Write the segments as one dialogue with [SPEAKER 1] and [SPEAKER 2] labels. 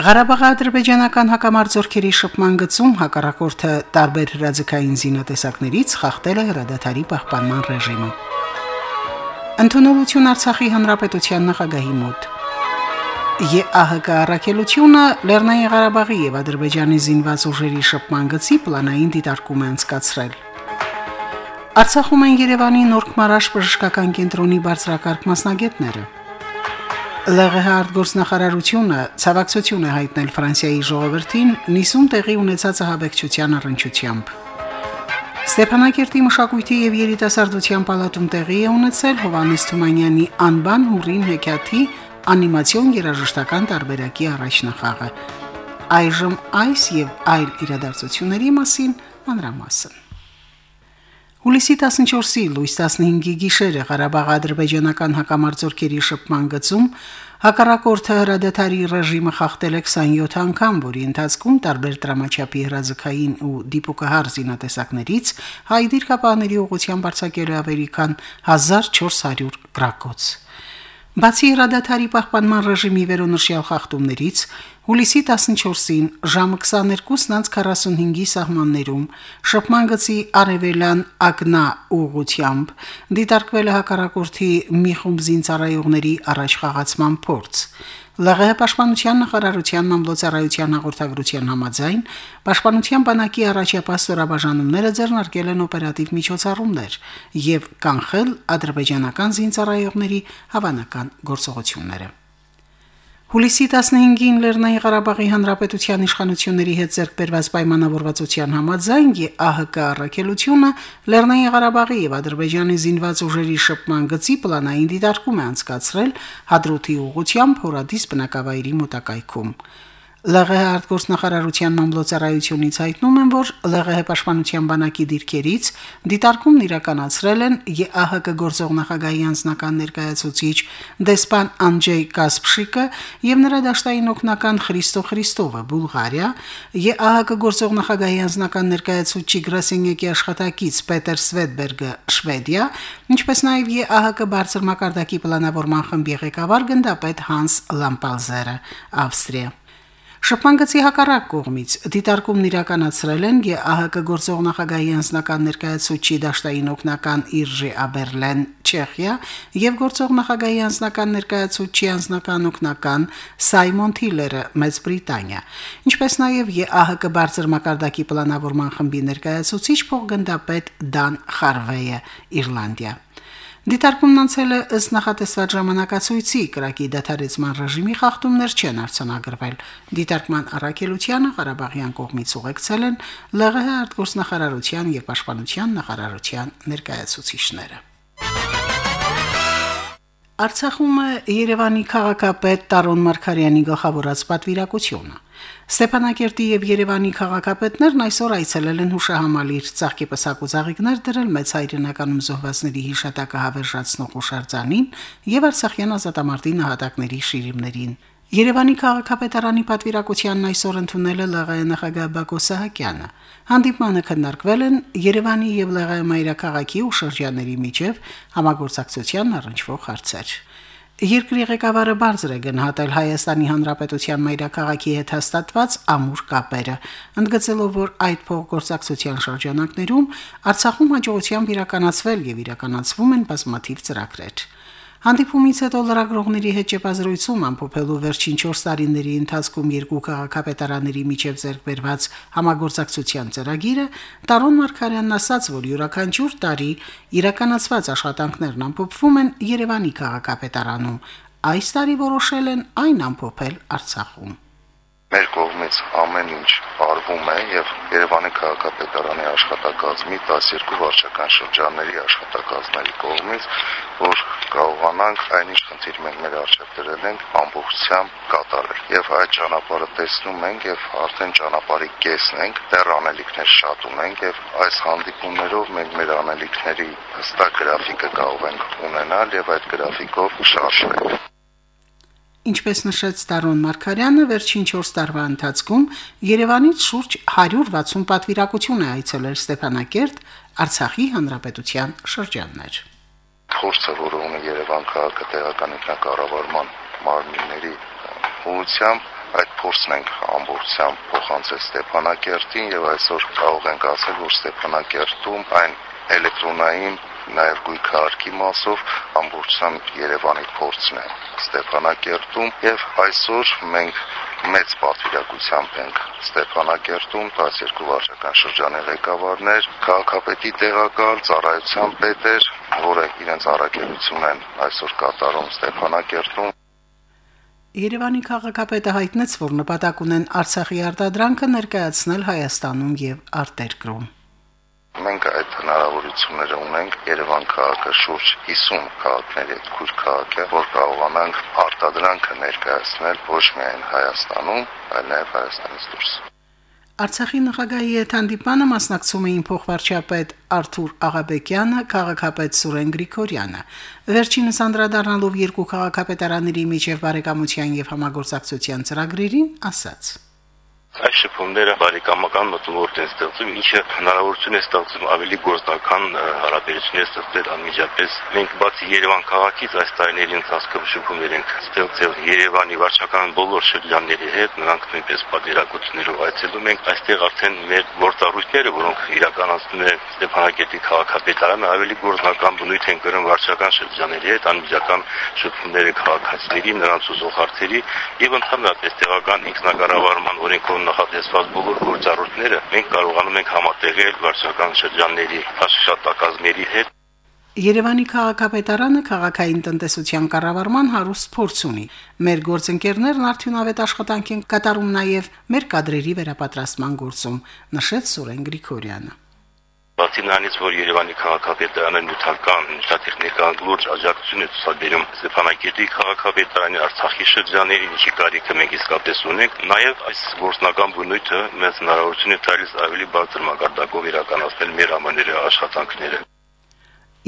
[SPEAKER 1] Ղարաբաղի ադրբեջանական հակամարտությունների շփման գծում հակառակորդը տարբեր հրաձգային զինատեսակներից խախտել է հրադադարի պահպանման ռեժիմը։ Ընդունելություն Արցախի հանրապետության նախագահի մոտ։ ԵԱՀԿ առաքելությունը Լեռնային Ղարաբաղի եւ Ադրբեջանի զինված ուժերի շփման գծի պլանային դիտարկում է անցկացրել։ Արցախում են Երևանի Նորքմարաշ բժշկական կենտրոնի բարձրակարգ մասնագետները։ ԼՂՀ արտգործնախարարությունը ցավակցություն է հայտնել Ֆրանսիայի ժողովրդին նիսուն տեղի ունեցած ահաբեկչության առնչությամբ։ Ստեփանակերտի մշակույթի եւ երիտասարդության պալատում տեղի է ունեցել Հովանես Թումանյանի անբան հուրին հեքիաթի անիմացիոն երաժշտական տարբերակի առաջնախաղը։ Այժմ այս եւ այլ իրադարձությունների մասին մանրամասն։ Հուլիսի 14-ի լույս 15-ի գիշերը Ղարաբաղ ադրբեջանական հակամարտությունների շփման գծում հակառակորդը հրադադարի ռեժիմը խախտել է 27 անգամ, որի ընթացքում տարբեր դրամաչափի հրաձգային ու դիպուկահար զինատեսակներից հայ դիրքապաների ուղղությամբ արձակել է ավելի քան 1400 գրակոց։ Բացի հրադադարի պահպանման ռեժիմի վերոնշյալ խախտումներից, հուլիսի 14-ին ժամը 22:45-ի սահմաններում շփման գծի արևելյան ակնա ուղությամբ դիտարկվել է հակառակորդի մի խումբ զինծառայողների առաջխաղացման փորձ։ ԼՂՀ պաշտպանության նախարարության մամլոցարայության հաղորդագրության համաձայն պաշտպանության բանակի առաջապահ ստորաբաժանումները ձեռնարկել են օպերատիվ միջոցառումներ եւ կանխել ադրբեջանական զինծառայողների հավանական գործողությունները։ Հուլիսի 15-ին Լեռնային Ղարաբաղի Հանրապետության իշխանությունների հետ ձեռքբերված պայմանավորվածության համաձայն ԵԱՀԿ առաքելությունը Լեռնային Ղարաբաղի եւ Ադրբեջանի զինված ուժերի շփման գծի պլանային դիտարկում է անցկացրել Հադրութի ուղությամբ Հորադիս բնակավայրի մոտակայքում։ ԼՂՀ արտգործնախարարության մամլոցարայությունից հայտնում են, որ ԼՂՀ պաշտպանության բանակի դիրքերից դիտարկումն իրականացրել են ԵԱՀԿ գործող նախագահի անձնական ներկայացուցիչ դեսպան Անջեյ Կասպշիկը եւ նրա դաշտային օգնական Խրիստո Խրիստովը Բուլղարիա, ԵԱՀԿ գործող նախագահի անձնական ներկայացուցիչ Գրասենյակի աշխատակից Պետեր Սվետբերգը Շվեդիա, ինչպես նաեւ ԵԱՀԿ բարձր մակարդակի պլանավորման խմբի ղեկավար գնդապետ Հանս Լամպալզերը Ավստրիա Շփման գծի հակառակ կողմից դիտարկումն իրականացրել են ԵԱՀԿ գործող նախագահի անձնական ներկայացուցիչ դաշտային օգնական Իրժի Աբերլեն Չեխիա եւ գործող նախագահի անձնական ներկայացուցիչ անձնական օգնական Սայմոն Թիլերը Մեծ Բրիտանիա, ինչպես նաեւ ԵԱՀԿ բարձր մակարդակի պլանավորման խմբի ներկայացուցիչ փոխգնդապետ Դան Խարվեյը Իռլանդիա։ Դիտարկումն անցել է ըստ նախատեսված ժամանակացույցի, կրակի դադարեցման ռեժիմի խախտումներ չեն արձանագրվել։ Դիտարկման առաքելությանը Ղարաբաղյան կողմից ուղեկցել են ԼՂՀ արտգործնախարարության եւ պաշտպանության նախարարության ներկայացուցիչները։ Արցախում է Երևանի քաղաքապետ Տարոն Մարկարյանի գլխավորած պատվիրակությունը։ Ստեփանակերտի եւ Երևանի քաղաքապետներն այսօր այցելել են հուշահամալիր ցաղկի պսակու ցաղիկներ դրել մեծ հայրենականում զոհվածների հիշատակը հավերժացնող հուշարձանին եւ Արցախյան ազատամարտի նահատակների շիրիմներին։ Երևանի քաղաքապետարանի պատվիրակությանն այսօր ընդունել է ԼՂ նախագահ Բակո Սահակյանը։ Հանդիպմանը քննարկվել են Երևանի եւ ԼՂ մայրաքաղաքի ու շրջանների միջև համագործակցության առնչվող հարցեր։ Երկրի ղեկավարը բարձր է գնահատել Հայաստանի Հանրապետության մայրաքաղաքի հետ հաստատված ամուր կապերը, ընդգծելով, որ այդ փոխգործակցության շրջանակներում Արցախում հաջողությամբ իրականացվել եւ իրականացվում են բազմաթիվ ծրագրեր։ Հանդիպումից հետո լրագրողների հետ ճեպազրույցում ամփոփելու վերջին 4 տարիների ընթացքում երկու քաղաքապետարանների միջև ձեռքբերված համագործակցության ծրագիրը Տարոն Մարկարյանն ասաց, որ յուրաքանչյուր տարի իրականացված աշխատանքներն ամփոփվում են Երևանի քաղաքապետարանում։ Այս տարի որոշել են այն ամփոփել Արցախում։
[SPEAKER 2] Մեր կողմից ամեն ինչ արվում է եւ Երևանի քաղաքապետարանի աշխատակազմի 12 վարչական շրջանների աշխատակազմների կողմից, որ կարողանանք այնինչ խնդիր մենք մեր արժեք դրել ենք ամբողջությամբ կատարել։ Եվ այդ ճանապարհը տեսնում ենք եւ արդեն ճանապարհի կեսն ենք, դեռ անելիքներ շատ ունենք եւ այս հանդիպումներով մենք մեր անելիքների հստակ գրաֆիկը կարող ենք ունենալ եւ այդ գրաֆիկով շարժվել։
[SPEAKER 1] Ինչպես նշեց Տարոն Մարկարյանը, վերջին 4 տարվա ընթացքում Երևանից շուրջ 160 պատվիրակություն է այցելել Ստեփանակերտ, Արցախի հանրապետության շրջաններ։
[SPEAKER 2] Խորցը, որը ունի Երևան քաղաքը տեղական ինքնակառավարման մարմինների ուղությամբ այդ փորձն ենք ամբողջությամբ փոխանցել Ստեփանակերտին եւ այսօր կարող ենք ասել, որ Ստեփանակերտում այն էլեկտրոնային նաև գույքարքի մասով ամբողջությամբ Երևանի փորձն է Ստեփանակերտում եւ այսօր մենք մեծ պատվիրակությամբ ենք Ստեփանակերտում 12 վարչական շրջանի ղեկավարներ, քաղաքապետի տեղակալ, ծառայության պետեր, որը իրենց առաքելություն են այսօր կատարում Ստեփանակերտում
[SPEAKER 1] Երևանի քաղաքապետը հայտնեց, որ նպատակ ունեն Արցախի արտադրանքը ներկայացնել Հայաստանում եւ արտերկրում։
[SPEAKER 2] Մենք այդ հնարավորությունները ունենք Երևան քաղաքը շուրջ 50 քաղաքների հետ քուր քաղաք է, որ կարողանանք արտադրանքը ներկայացնել ոչ միայն Հայաստանում, այլ նաև Հայաստանից դուրս։
[SPEAKER 1] Արցախի նախագահի հետ հանդիպանը մասնակցում էին փոխվարչապետ Արթուր Աղաբեկյանը, քաղաքապետ Սուրեն Գրիգորյանը։ Վերջինս անդրադառնալով երկու քաղաքապետարանների միջև բարեկամության եւ համագործակցության ծրագրերին, ասաց.
[SPEAKER 3] Այս շփումները բարեկամական մտումորտ են ստեղծում, ինչը հնարավորություն է ստեղծում ավելի գործնական հարաբերություններ ստեղծել անմիջապես։ Մենք բացի Երևան քաղաքից այս տարիների ընթացքում շփումներ ենք ստեղծել Երևանի վարչական բոլոր շրջանների հետ, նրանք նույնպես պատերակություններով այցելում ենք։ Այստեղ արդեն մեր գործառույթները, որոնք իրականացնում է Ստեփանակերտի քաղաքապետարանը, ավելի գործնական բնույթ են կրում վարչական շրջանների հետ, անմիջական շփումները քաղաքացիների, նրանց ուզող հարցերի եւ ընդհանրապես տեղական ինքնակառավարման օրենքով նախատեսված բոլոր գործառույթները մենք կարողանում ենք համատեղել վարչական շրջանների աշխատակազմերի հետ
[SPEAKER 1] Երևանի քաղաքապետարանը քաղաքային տնտեսության կառավարման հարուստ փորձ ունի։ Մեր գործընկերներն արդյունավետ աշխատանք են կատարում նաև մեր կadrերի վերապատրաստման գործում, նշեց Սուրեն Գրիգորյանը։
[SPEAKER 3] Բացի նրանից, որ Երևանի քաղաքապետարանը նյութական, նյութատեխնիկական լուրջ աջակցություն է ցուցաբերում Ստեփանակերտի քաղաքապետարանի Արցախի շրջանների, ինչի կարիքը մենք իսկապես ունենք, նաև այս գործնական բնույթը մեծ հնարավորություն է տալիս ավելի բարձր մակարդակով իրականացնել մեր ամեները աշխատանքները։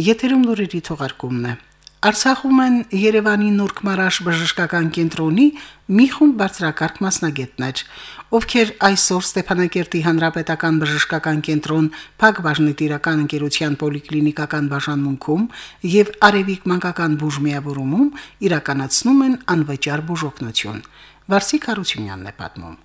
[SPEAKER 1] Եթերում լուրերի թողարկումն է։ Արցախում են Երևանի Նուրք Մարաշ բժշկական կենտրոնի մի խումբ բարձրակարգ մասնագետներ, ովքեր այսօր Ստեփանակերտի Հանրապետական բժշկական կենտրոն Փակ բաժնետիրական ընկերության պոլիկլինիկական բաժանմունքում եւ Արևիկ մանկական բուժմիավորումում իրականացնում են անվճար բուժօգնություն։ Վարսիկ Հարությունյանն է պատմում.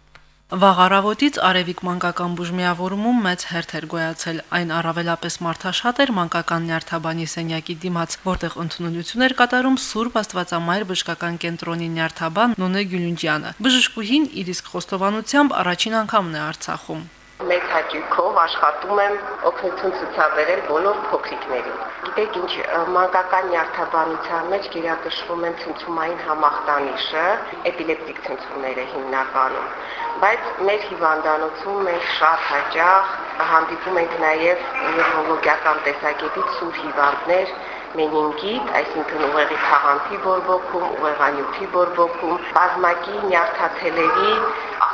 [SPEAKER 4] Վաղ առավոտից Արևիկ մանկական բուժմիավորումում մեծ հերթ էր գոյացել։ Այն առավելապես մարդաշատ էր մանկական նյարդաբանի սենյակի դիմաց, որտեղ ընդունելություն էր կատարում Սուրբ Աստվածամայր բժշկական կենտրոնի նյարդաբան Նոնե Գյուլունջյանը։ Բժշկուհին իր իսկ խոստովանությամբ առաջին անգամն է Արցախում
[SPEAKER 5] մեծ հաճույքով աշխատում եմ օգնություն ցուցաբերել բոլոր փոքրիկներին։ Գիտեք ինչ, մանկական նյարդաբանության մեջ գերակշռում են ցնցումային համախտանիշը, էպիլեպտիկ ցնցումները հիմնականում բայց մեր հիվանդանոցում մենք շատ հաճախ հանդիպում ենք նաև նեյրոլոգիական տեսակետից սուր հիվանդներ, մենինգիտ, այսինքն ուղեղի թաղանթի բորբոքում, ուղեղանյութի բորբոքում, բազմակի նյարդաթելերի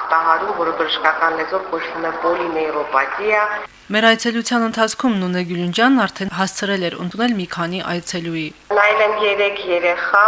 [SPEAKER 5] ախտահարում, որը բժշկական լեզվով կոչվում է պոլինեյրոպաթիա,
[SPEAKER 4] Մեր այցելության ընթացքում Նունե Գյուլունջյանն արդեն հասցրել էր ընդունել մի քանի այցելուի։
[SPEAKER 5] Նայել եմ 3 երեխա,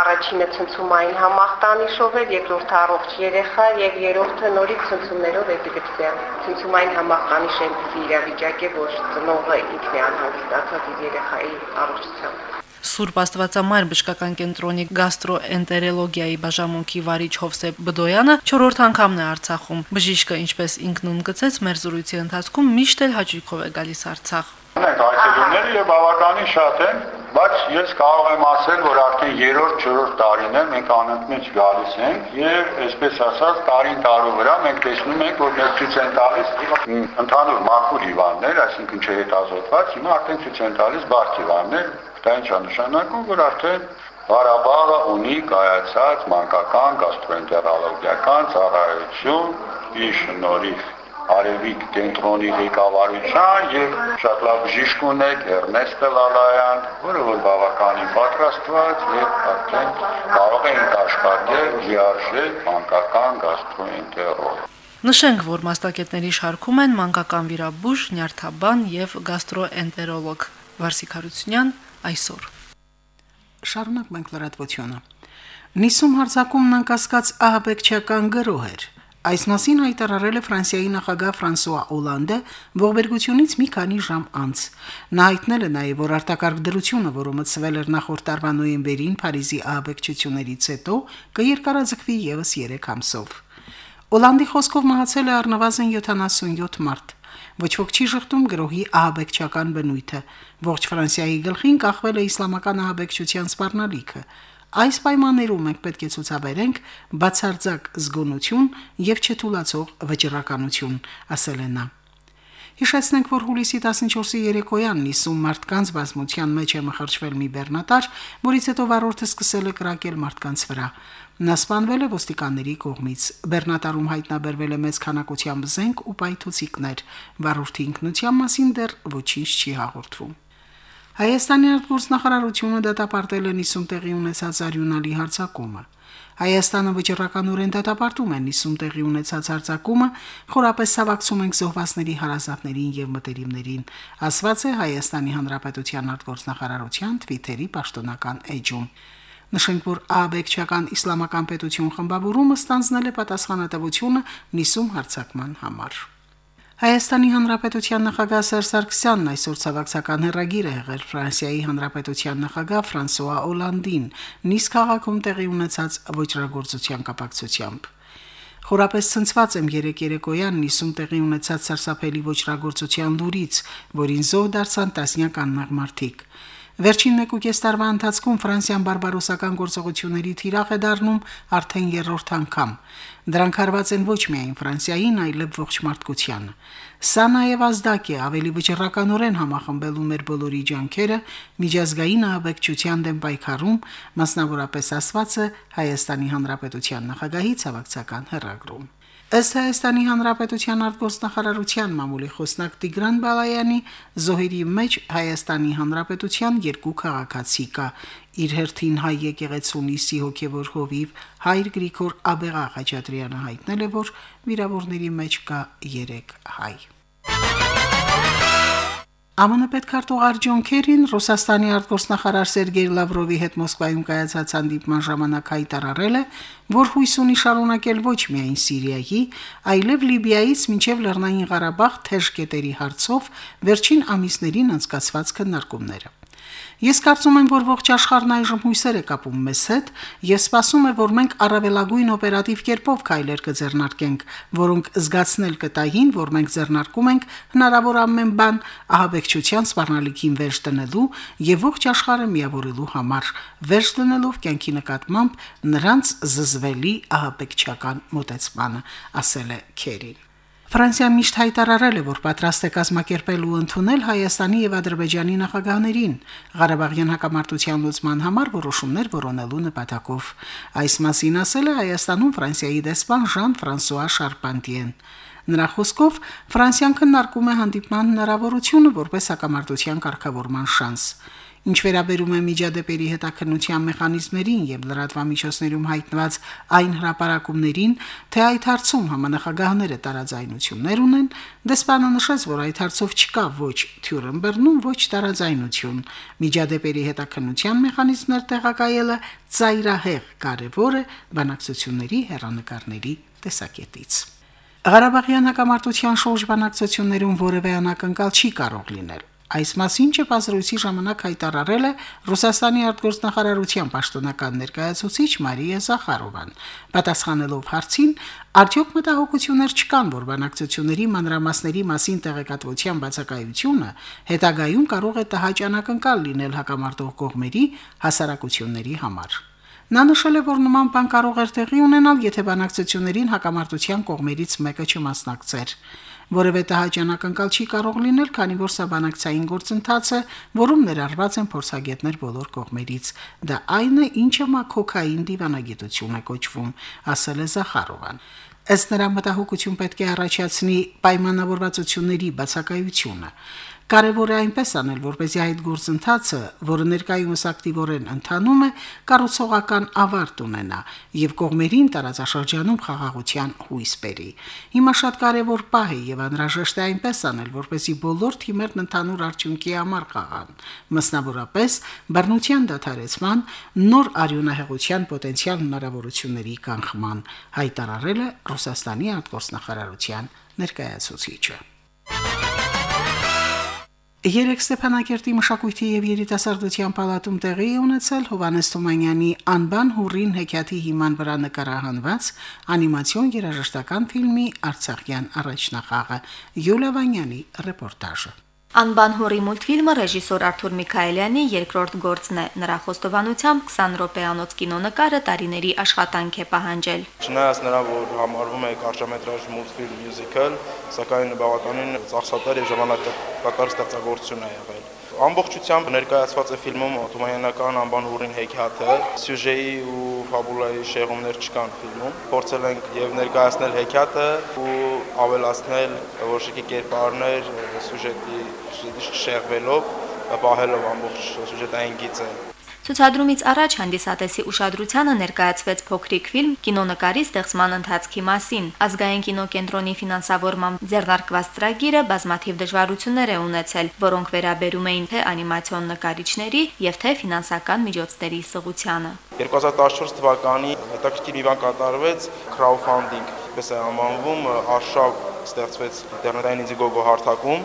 [SPEAKER 5] առաջինը ցնցումային համախտանիշով էր, երկրորդը առողջ երեխա եւ երրորդը նորից ցնցումներով էպիլեպսիա։ Ցնցումային համախտանիշ այնպիսի իրավիճակ է, որ ծնողը ինքն է անհանգստացած իր երեխայի առողջությամբ։
[SPEAKER 4] Սուրբ Աստվածամայր բժշկական կենտրոնի գաստրոէնտերոլոգիայի բաժանմունքի վարիչ Հովսեփ Բդոյանը 4-րդ անգամն է Արցախում։ Բժիշկը, ինչպես ինքն ընդգծեց, մեր զրույցի ընթացքում միշտ էլ հաճույքով է գալիս Արցախ։
[SPEAKER 6] Ունենք այցելուները եւ բավականին շատ են, բայց ես կարող եմ ասել, որ արդեն 3-րդ, 4-րդ տարին է մենք անընդմեջ գալիս ենք եւ այսպես ասած տարին տարու վրա մենք տեսնում ենք, որ մեր ցույց են տալիս ընդհանուր մաքուր հիվանդներ, այսինքն չհետազոտված, հիմա արդեն ցույց են տալիս բարդ հիվանդներ, Դա ինչ նշանակում, որ արդեն Ղարաբաղը ունի կայացած մանկական գաստրոենտերոլոգիական ծառայություն իր շնորհիվ Արևիկ կենտրոնի ղեկավարության եւ շատ լավ բժիշկ ունեք Էրնեստը Լալայան, որը որ բավականին պատրաստված եւ արդեն կարող է աշխատել լիարժեք մանկական գաստրոենտերոլոգ։
[SPEAKER 4] Նշենք, որ մասնակիցների շարքում են մանկական վիրաբույժ, նյարդաբան եւ գաստրոէնտերոլոգ. Վարսիկ Հարությունյան այսօր։
[SPEAKER 1] Շարունակ մենք լրատվությունը։ Նիսում հարձակումն անկասկած ահաբեկչական գրոհ էր։ Այս մասին հայտարարել է Ֆրանսիայի նախագահ Ֆրանսուয়া Օլանդը ողբերգությունից մի քանի ժամ անց։ Նա հայտնել է նաև, որ արտակարգ դրությունը, որը մտցվել էր նախորդ տարվա նոյեմբերին Փարիզի ահաբեկչություններից հետո, կերկարաձգվի եւս 3 ամսով։ Օլանդի խոսքով մահացել է առնվազն 77 մարդ։ Ոչ ոք չի շղթում գրոհի ահաբեկչական բնույթը։ Ողջ Ֆրանսիայի գլխին կախվել է իսլամական ահաբեկչության սպառնալիքը։ Այս պայմաններում մենք պետք է ցուցաբերենք բացարձակ զգոնություն եւ չթուլացող վճռականություն, ասել է նա։ Հիշեցնենք, որ հուլիսի 14-ի երեկոյան նիսում մարդկանց բազմության մեջ է մխրճվել մի բեռնատար, որից հետո վարորդը սկսել է կրակել մարդկանց վրա։ Նա սպանվել է ոստիկանների կողմից։ Բեռնատարում հայտնաբերվել է մեծ քանակությամբ զենք ու պայթուցիկներ։ Վարորդի ինքնության մասին դեռ ոչինչ չի հաղորդվում։ Հայաստանի արտգործնախարարությունը դատապարտել է 50 տեղի ունեցած արյունալի հարցակումը։ Հայաստանը վճռականորեն դատապարտում է 50 տեղի ունեցած հարցակումը, խորապես ցավակցում ենք զոհվածների հարազատներին եւ մտերիմներին, ասված է Հայաստանի Հանրապետության արտգործնախարարության Twitter-ի պաշտոնական էջում։ Նշենք, որ ԱԲԿ-չական իսլամական պետություն խմբավորումը ստանձնել է պատասխանատվությունը 50 հարցակման համար։ Հայաստանի Հանրապետության նախագահ Սերժ Սարգսյանն այսօր ցավակցական հերագիր է եղել Ֆրանսիայի Հանրապետության նախագահ Ֆրանսուয়া Օլանդին Նիս քաղաքում տեղի ունեցած ոչրագործության կապակցությամբ։ Խորապես ցնցված եմ երեք երեկոյան Նիսում տեղի ունեցած սարսափելի ոչրագործության դուրից, որին զոհ դարձան տասնյակ անմեղ մարդիկ։ Վերջին 1.5 տարվա ընթացքում Ֆրանսիան բարբարոսական գործողությունների թիրախ է դառնում արդեն երրորդ անգամ։ Դրանք հարված են ոչ միայն Ֆրանսիային, այլև ողջ մարդկությանը։ Սա նաև ազդակ է ավելի վճռականորեն համախմբելու մեր բոլորի ջանքերը միջազգային ահաբեկչության դեմ պայքարում, մասնավորապես ասված է Հայաստանի Հանրապետության նախագահի ցավակցական հերագրում։ Ըստ Հայաստանի Հանրապետության արտգործնախարարության մամուլի խոսնակ Տիգրան Բալայանի զոհերի մեջ Հայաստանի Հանրապետության երկու քաղաքացի կա։ Իր հերթին հայ եկեղեցու նիսի հոգևոր հովիվ Հայր Գրիգոր Աբեղա Խաչատրյանը հայտնել է, որ վիրավորների մեջ կա 3 հայ։ ԱՄՆ պետքարտուղար Ջոն Քերին Ռուսաստանի արտգործնախարար Սերգեյ Լավրովի հետ Մոսկվայում կայացած հանդիպման ժամանակ հայտարարել է, որ հույս ունի շարունակել ոչ միայն Սիրիայի, այլև Լիբիայից մինչև Լեռնային Ղարաբաղ թեժ կետերի հարցով վերջին ամիսներին անցկացված քննարկումները։ Ես կարծում եմ, որ ողջ աշխարհն այժմ հույսեր է կապում մեզ հետ եւ սպասում է, որ մենք առավելագույն օպերատիվ կերպով քայլեր կձեռնարկենք, որոնք զգացնել կտային, որ մենք ձեռնարկում ենք հնարավոր ամեն բան ահաբեկչության սպառնալիքին վերջ դնելու եւ ողջ աշխարհը միավորելու համար, վերջ դնելով կյանքի նկատմամբ նրանց զզվելի ահաբեկչական մոտեցմանը, ասել է Քերին։ Ֆրանսիան միշտ հայտարարել է, որ պատրաստ է կազմակերպել ու ընդունել Հայաստանի եւ Ադրբեջանի նախագահներին Ղարաբաղյան հակամարտության լուծման համար որոշումներ որոնելու նպատակով։ Այս մասին ասել է Հայաստանում Ֆրանսիայի դեսպան Ժան-Ֆրանսուଆ Շարպանտիեն։ Նրա խոսքով Ֆրանսիան քննարկում է հանդիպման հնարավորությունը որպես հակամարտության կարգավորման շանս։ Ինչ վերաբերում է միջադեպերի հետաքննության մեխանիզմներին եւ լրատվամիջոցներում հայտնված այն հրապարակումներին, թե այդ հարցում համանախագահները տարաձայնություններ ունեն, դեսպանը նշեց, որ այդ հարցով չկա ոչ Թյուրենբերնում, ոչ տարաձայնություն։ Միջադեպերի հետաքննության մեխանիզմներ տեղակայելը ծայրահեղ կարևոր է բանակցությունների հերանեկարների տեսակետից։ Ղարաբաղյան հակամարտության շուրջ բանակցություններում որևէ անակնկալ չի կարող լինել։ Այս մասին չպազրույցի ժամանակ հայտարարել է Ռուսաստանի արտգործնախարարության պաշտոնական ներկայացուցիչ Մարիա Զախարովան, պատասխանելով հարցին, արդյոք մտահոգություններ չկան, որ բանակցությունների մանրամասների մասին տեղեկատվության բացակայությունը հետագայում կարող է տհաճ անակնկալ լինել հակամարտող կողմերի հասարակությունների համար։ Նա նշել է, որ նման բան կարող էր տեղի ունենալ, եթե բանակցություններին հակամարտության կողմերից մեկը չմասնակցեր։ Որևէ տհաճանակնկալ չի կարող լինել, քանի որ սա բանակցային գործընթաց է, որում ներառված են փորձագետներ բոլոր կողմերից։ Դա այն է, ինչը մակոկային դիվանագիտություն է կոչվում, ասել է Զախարովան։ Ըստ նրա մտահոգություն պետք է առաջացնի պայմանավորվածությունների բացակայությունը։ Կարևոր է այնպես անել, որպեսզի այդ գործընթացը, որը ներկայումս ակտիվորեն ընթանում է, կառուցողական ավարտ ունենա եւ կողմերին տարածաշրջանում խաղաղության հույս բերի։ Հիմա շատ կարևոր պահ է եւ անհրաժեշտ է այնպես անել, որպեսզի բոլոր թիմերն ընդհանուր արդյունքի համար խաղան, մասնավորապես բռնության դադարեցման, նոր արյունահեղության պոտենցիալ հնարավորությունների կանխման, հայտարարել է Ռուսաստանի արտգործնախարարության ներկայացուցիչը։ Երեք Ստեփանակերտի մշակույթի եւ երիտասարդության պալատում տեղի է ունեցել Հովանես Թումանյանի անբան հուրին հեքիաթի հիման վրա նկարահանված անիմացիոն երաժշտական ֆիլմի Արցախյան առաջնախաղը Յուլիա Վանյանի ռեպորտաժը։
[SPEAKER 7] Անբան հորի մուլտֆիլմը ռեժիսոր Արթուր Միքայելյանի երկրորդ գործն է։ Նրա խոստովանությամբ 20 րոպեանոց կինոնկարը տարիների աշխատանք է պահանջել։
[SPEAKER 8] Չնայած նրան, որ համարվում է կարճամետրաժ մուլտֆիլմ մյուզիկալ, սակայն բավականին ծախսատար եւ ժամանակակար ստեղծագործություն է եղել։ Ամբողջությամբ ներկայացված է ֆիլմում Թումանյանական անբան ուրին հեքիաթը, սյուժեի ու ֆաբուլայի շեղումներ չկան ֆիլմում։ Փորձել ենք եւ ներկայացնել հեքիաթը ու ավելացնել որոշակի կերպարներ սյուժետի շեղվելով, պահելով ամբողջ սյուժետային գիծը։
[SPEAKER 7] Ցուցադրումից առաջ հանդիսատեսի ուշադրությանը ներկայացվեց փոքրիկ ֆիլմ կինոնկարի ստեղծման ընթացքի մասին։ Ազգային կինոկենտրոնի ֆինանսավորմամբ ձեռնարկված ծրագիրը բազմաթիվ դժվարություններ է ունեցել, որոնք վերաբերում էին թե անիմացիոն նկարիչների եւ թե ֆինանսական միջոցների սղությանը։
[SPEAKER 8] 2014 թվականի հետաքրքիր մի բան կատարվեց crowdfunding, պես է անվանվում, արշավ ստեղծվեց ինտերնետային ինձիգոգո հարթակում,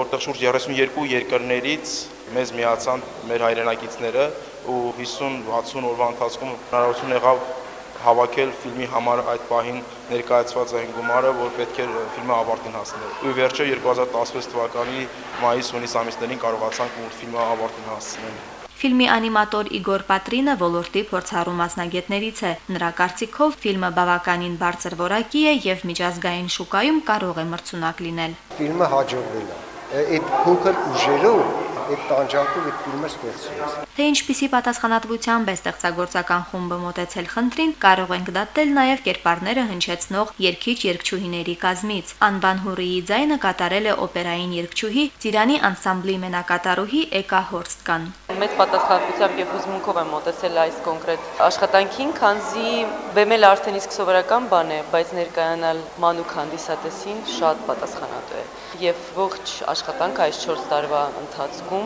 [SPEAKER 8] որտեղ շուրջ 32 երկրներից մեզ միացան մեր հայրենակիցները ու 50-60 օրվա ընթացքում հնարավորություն եղավ հավաքել ֆիլմի համար այդ պահին ներկայացված այն գումարը, որ պետք էր ֆիլմը ավարտին հասնել։ Ու վերջը 2016 թվականի մայիս-հունիս ամիսներին կարողացանք մուլտֆիլմը ավարտին հասցնել։
[SPEAKER 7] Ֆիլմի անիմատոր Իգոր Պատրինը ոլորտի փորձառու մասնագետներից է։ Նրա կարծիքով ֆիլմը բավականին բարձր որակի է եւ միջազգային շուկայում կարող է մրցունակ լինել։
[SPEAKER 9] Ֆիլմը հաջողվել է։ Այդ փոքր ուժերով այդ տանջանքով այդ ֆիլմը ստեղծվեց։
[SPEAKER 7] Թե ինչպիսի պատասխանատվությամբ է ստեղծագործական խումբը մոտեցել խնդրին, կարող ենք դատել նաև կերպարները հնչեցնող երգիչ-երգչուհիների կազմից։ Անբան Հուրիի ձայնը կատարել է օպերային երգչուհի Ծիրանի անսամբլի մենակատարուհի Էկա Հորստկան։
[SPEAKER 10] Մեծ պատասխանատվությամբ եւ հուզմունքով եմ մոտեցել այս կոնկրետ աշխատանքին, քանզի բեմել արդեն իսկ սովորական բան է, բայց ներկայանալ մանուկ հանդիսատեսին շատ պատասխանատու է։ Եվ ողջ աշխատանքը այս 4 տարվա ընթացքում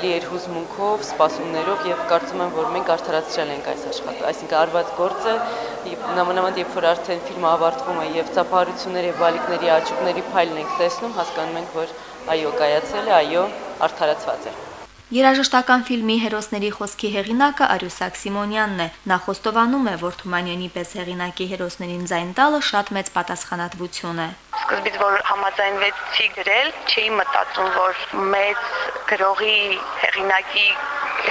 [SPEAKER 10] լի էր հուզմունքով, սպասումներով եւ կարծում եմ, որ մենք արդարացրել ենք այս աշխատանքը։ Այսինքն արված գործը նամանավանդ երբ որ արդեն ֆիլմը ավարտվում է եւ ծափահարությունների եւ բալիկների աճուկների փայլն ենք տեսնում, հասկանում ենք, որ այո, կայացել է, այո, արդարացված է։
[SPEAKER 7] Երաժշտական ֆիլմի հերոսների խոսքի հեղինակը Արյուսակ Սիմոնյանն է։ Նա խոստովանում է, որ Թումանյանի պես հեղինակի հերոսներին ձայն տալը շատ մեծ պատասխանատվություն է։
[SPEAKER 5] Սկզբից որ համաձայնվեցի գրել, չէի մտածում, որ մեծ գրողի հեղինակի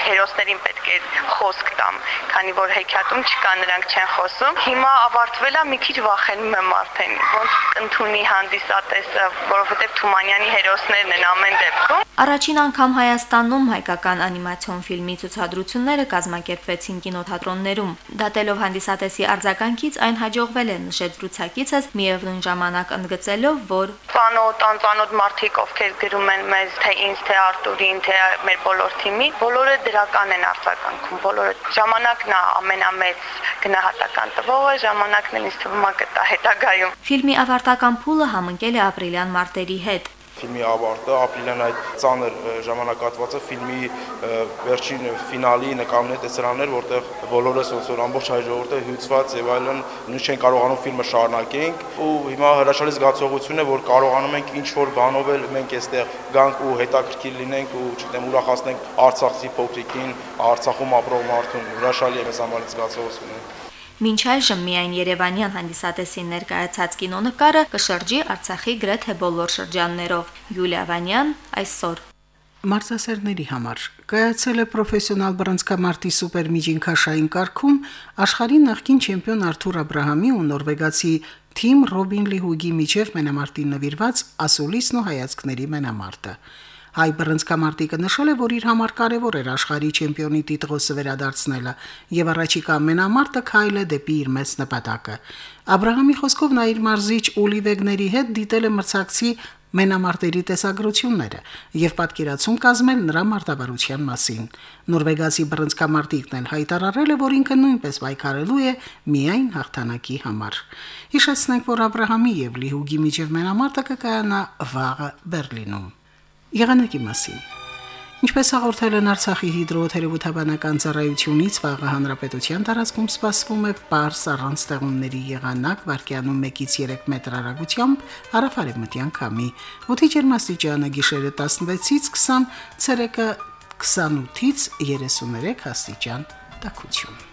[SPEAKER 5] հերոսներին պետք է խոսք տամ, քանի որ հեքիաթում չկա նրանք չեն խոսում։ Հիմա ավարտվել է, մի քիչ վախենում եմ արդեն, ոնց ընդունի հանդիսատեսը, որովհետև Թումանյանի հերոսներն են ամեն դեպքում։
[SPEAKER 7] Առաջին անգամ Հայաստանում հայկական անիմացիոն ֆիլմի ցուցադրությունները կազմակերպվեցին կինոթատրոններում։ Դատելով հանդիսատեսի արձագանքից այն հաջողվել է նշեց զրուցակիցս միևնույն ժամանակ ընդգծելով, որ
[SPEAKER 5] ծանոթ, անծանոթ մարդիկ, ովքեր գրում են մեզ, թե ինձ, թե Արտուրին, թե մեր բոլոր թիմի, բոլորը դրական են արձագանքում, բոլորը ժամանակն է ամենամեծ գնահատական տվողը, ժամանակն ինձ թվում է կտա հետագայում։
[SPEAKER 7] Ֆիլմի ավարտական փուլը համընկել է ապրիլյան մարտերի հետ
[SPEAKER 8] ֆիլմի ավարտը, ապրիլյան այդ ծանր ժամանակատվածը ֆիլմի վերջին ֆինալի նկարներ տեսարաններ, որտեղ բոլորս ոնց որ ամբողջ հայ ժողովուրդը հյուծված եւ այլն նույնիսկ չեն կարողանում ֆիլմը շարունակենք ու հիմա հրաշալի զգացողություն է, որ կարողանում ենք ինչ որ բանով էլ մենք այստեղ գանք ու հետաքրքիր լինենք ու չգիտեմ ուրախացնենք Արցախի փոքրիկին, Արցախում ապրող մարդուն։ Հրաշալի է մեզ համար զգացողությունը։
[SPEAKER 7] Մինչ այժմ միայն Երևանյան հանդիսատեսին ներկայացած կինոնկարը կշրջի Արցախի գրեթե բոլոր շրջաններով։ Յուլիա Վանյան այսօր
[SPEAKER 1] Մարզասերների համար. Կայացել է պրոֆեսիոնալ բռնցքամարտի սուպերմիջին քաշային կարգում աշխարհի նախկին չեմպիոն Արթուր Աբ รา համի ու նորվեգացի Թիմ Ռոբին Լիհուգի միջև մենամարտին նվիրված ասուլիսն ու հայացքների մենամարտը։ Հայ բռնցքամարտիկը նշել է, որ իր համար կարևոր էր աշխարհի չեմպիոնի տիտղոսը վերադարձնելը եւ առաջիկա մենամարտը քայլ է դեպի իր մեծ նպատակը։ Աբ รา համի խոսքով նա իր մարզիչ Ուլիվեգների հետ դիտել է մրցակցի մենամարտերի տեսագրությունները եւ պատկերացում կազմել նրա մարտավարության մասին։ Նորվեգացի բռնցքամարտիկն էլ հայտարարել է, որ ինքը նույնպես պայքարելու է միայն հաղթանակի համար։ Հիշեցնենք, որ Աբ รา համի եւ Լիհուգի միջև մենամարտը կկայանա վաղը Բերլինում։ Եղանակի մասին Ինչպես հաղորդել են Արցախի հիդրոթերապևտաբանական ծառայությունից, վաղը հանրապետության տարածքում սպասվում է պարս առանց ստեղումների եղանակ վարկյանում 1-ից 3 մետր հեռագությամբ հարավարևմտյան քամի։ Օդի ջերմաստիճանը գիշերը 16-ից 20, ցերեկը 28-ից 33 աստիճան տաքություն։